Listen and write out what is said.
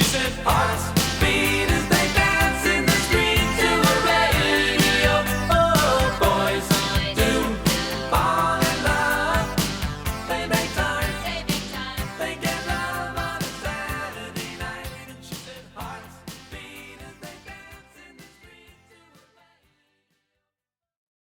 She said, hearts.